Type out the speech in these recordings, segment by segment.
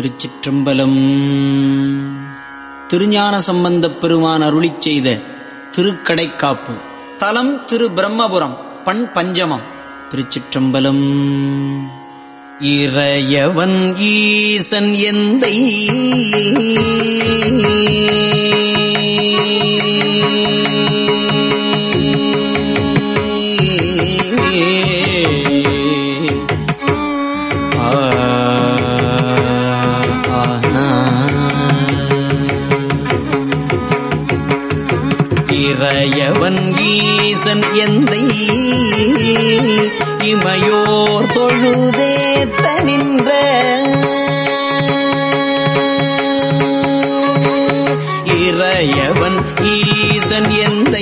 திருச்சிற்றம்பலம். திருஞான சம்பந்தப் பெருமான் அருளிச் செய்த திருக்கடைக்காப்பு. தலம் திரு பிரம்மபுரம் பண் பஞ்சமம். திருச்சிற்றம்பலம். இறையவன் ஈசன் எந்தை? ஈசன் எந்த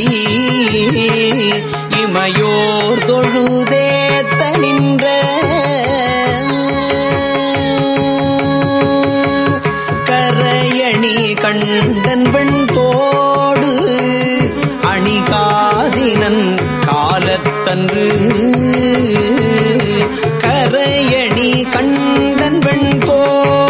இமையோர் தொழுதேத்த நின்ற கரையணி கண்டன் பெண் தோடு அணிகாதினன் காலத்தன்று கரையணி கண்டன் பெண் தோடு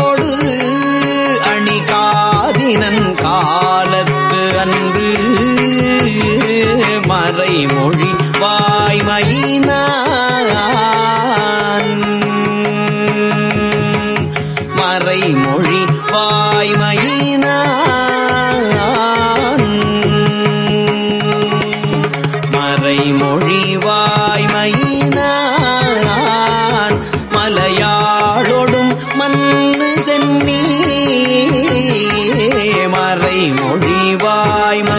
மண்ணு சென்னி மறைமொழி வாய்மையினான்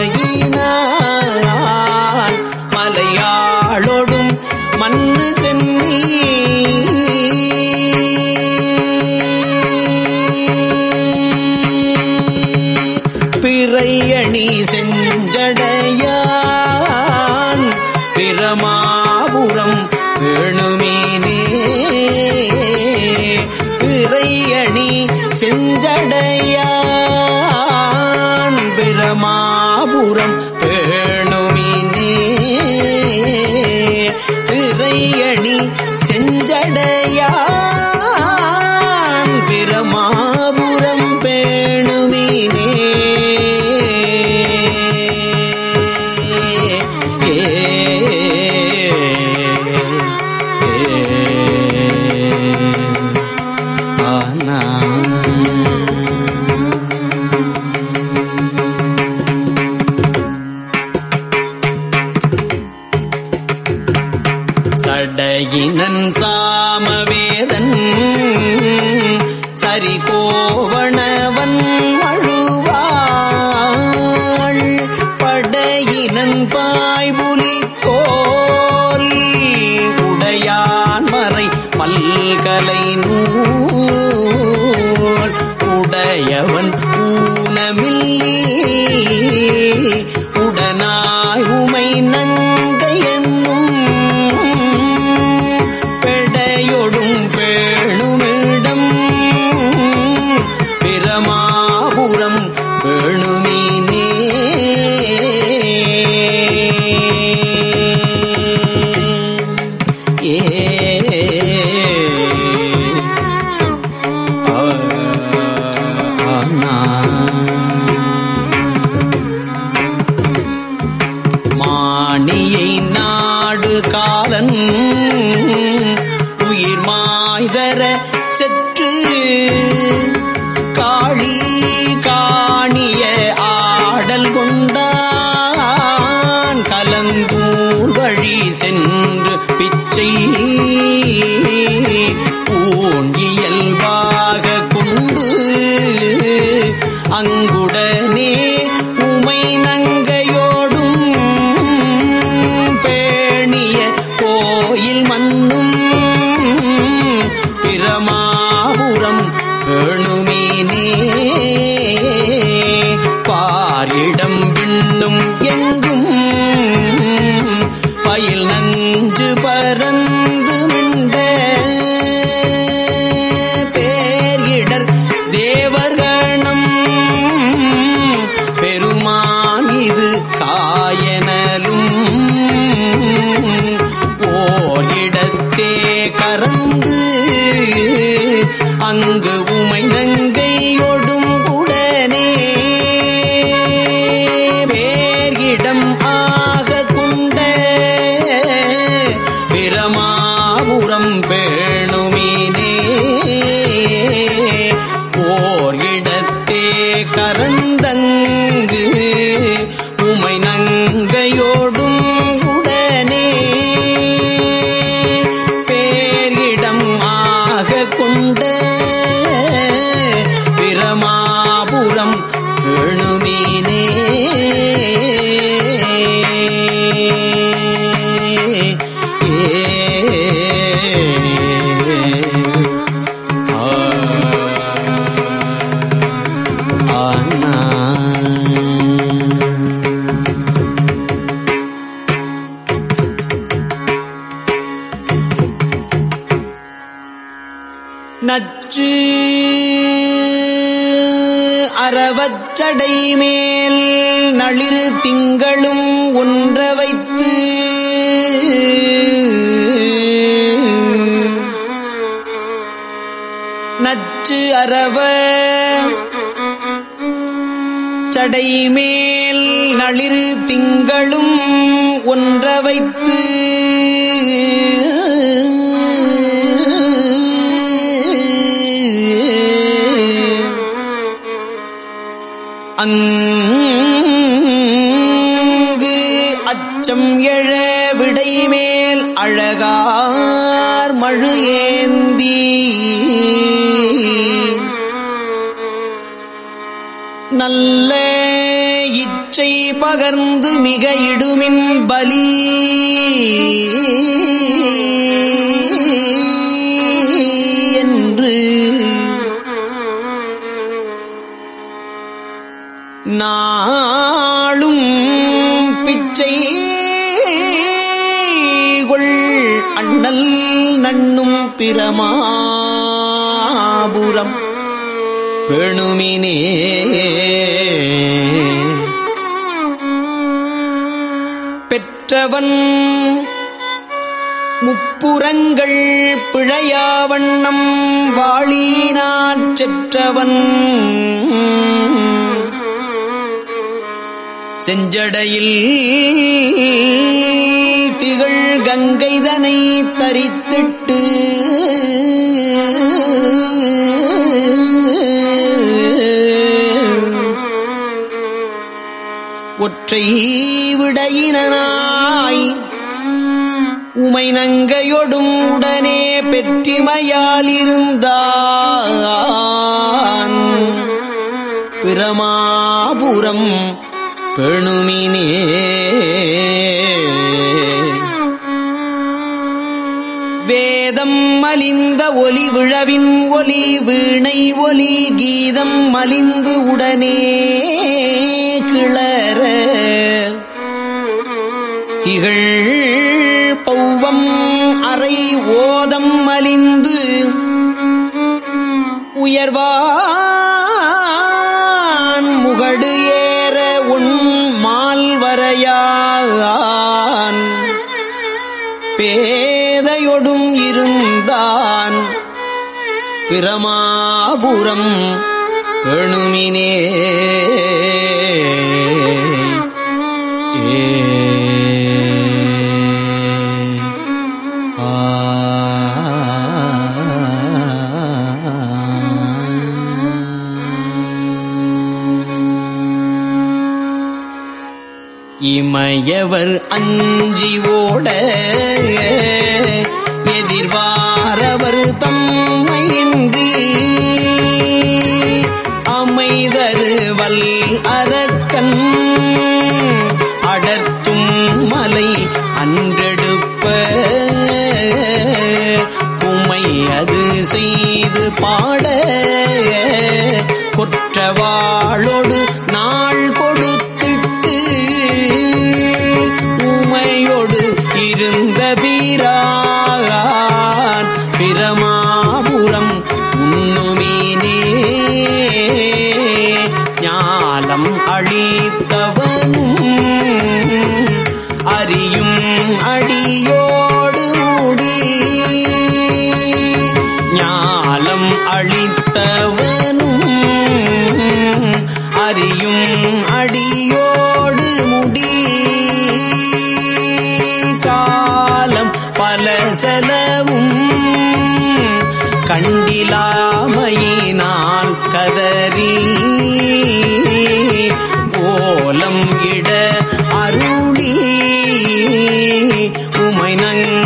மண்ணு சென்னி பிறையணி செஞ்சடையான் பிரமாபுரம் வேணுமீனே இறையணி செஞ்சடையான் பிரமாபுரம் பேணுமினே. இறையணி செஞ்சடையான் சரிகோவணவன் மாணியை நாடு பெற அறவச்சடை மேல் நளிரு திங்களும் ஒன்ற வைத்து. நச்சு அறவ சடைமேல் நளிரு திங்களும் ஒன்ற வைத்து. அங்கு அச்சம் எழ விடைமேல் அழகார் மழு ஏந்தி. நல்ல இச்சை பகர்ந்து மிக இடுமின் பலி. பிரமாபுரம் பெணுமினே. பெற்றவன் முப்புறங்கள் பிழையாவண்ணம் வாழினாற்றவன் செற்றவன். செஞ்சடையில் திகழ் கங்கைதனை தரித்திட்டு விட்டு ஒற்றை விடையினாய் உமை நங்கையொடும் உடனே பெற்றிமையால் இருந்தான் பிரமாபுரம் பெணுமினே. வேதம் மலிந்த ஒலி விழவின் ஒலி வீணை ஒலி கீதம் மலிந்து உடனே கிளற. திகழ் பௌவம் அறை ஓதம் மலிந்து உயர்வா எதையொடும் இருந்தான்? பிரமாபுரம் கணுமினே ஏ மயவர் அஞ்சி ஓட எதிர்வாரவர் தம்மையின்றி அமைதரு வல் அரக்கன் அடர்த்தும் மலை அன்றெடுப்ப குமை அது செய்து பாட கொற்றவாளோடு நாள் கொடுத்திட்டு ஞாலம் அழித்தவனும் அறியும் அடியோடு முடி காலம் பல செலவும் கண்டிலாமையினால் கதறி கோலம் இட அருளி உமை நங்க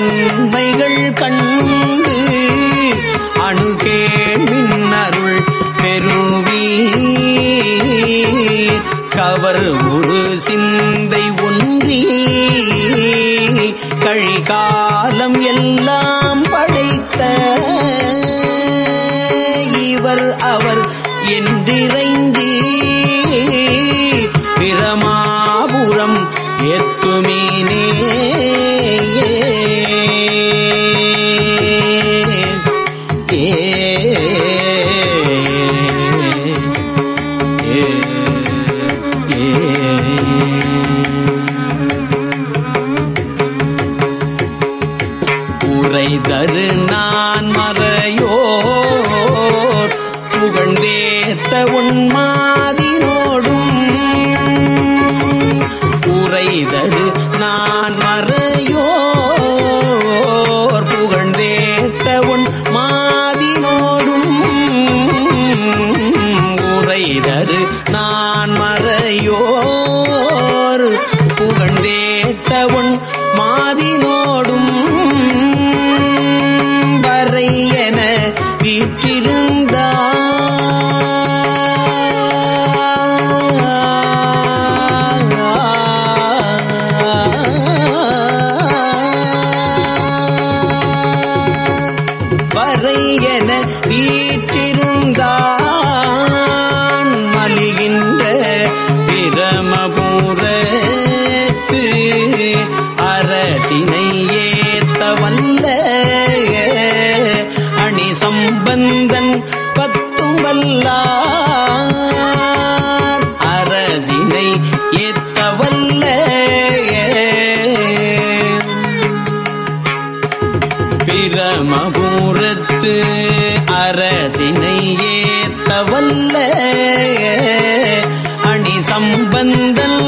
நன்மைகள் புகழ்ந்தேத்த உன்மாதினோடும் உரைதது நான் மறையோர். புகழ்ந்தேத்த உன் மாதினோடும் உரைதரு நான் மறையோர். புகழ்ந்தேத்த உன் மாதினோடும் வரை என வீற்றிருந்தான் அரசினை ஏத்த வல்ல அணி சம்பந்தன் பத்தும் வல்லார் அரசினை ஏத்த வல்ல பிரமபுரத்து அரசினை ஏத்தவல்ல. அணி சம்பந்தன்